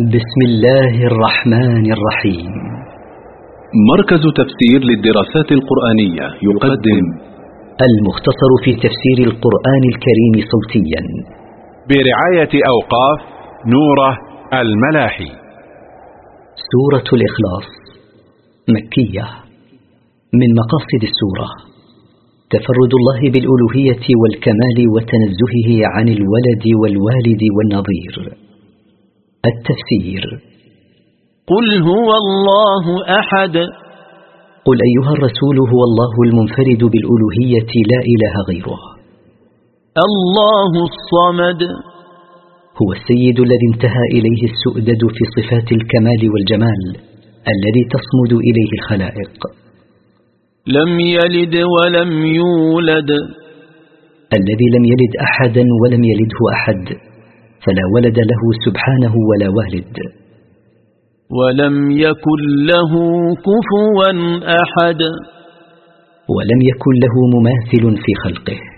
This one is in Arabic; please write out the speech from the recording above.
بسم الله الرحمن الرحيم. مركز تفسير للدراسات القرآنية يقدم المختصر في تفسير القرآن الكريم صوتيا. برعاية أوقاف نوره الملاحي. سورة الإخلاص مكية. من مقاصد السورة تفرد الله بالألوهية والكمال وتنزهه عن الولد والوالد والنظير. التفسير. قل هو الله أحد. قل أيها الرسول هو الله المنفرد بالألوهية لا إله غيره. الله الصمد. هو السيد الذي انتهى إليه السؤدد في صفات الكمال والجمال الذي تصمد إليه الخلائق. لم يلد ولم يولد. الذي لم يلد أحدا ولم يلده أحد. فلا ولد له سبحانه ولا والد. ولم يكن له كفوا أحد. ولم يكن له مماثل في خلقه.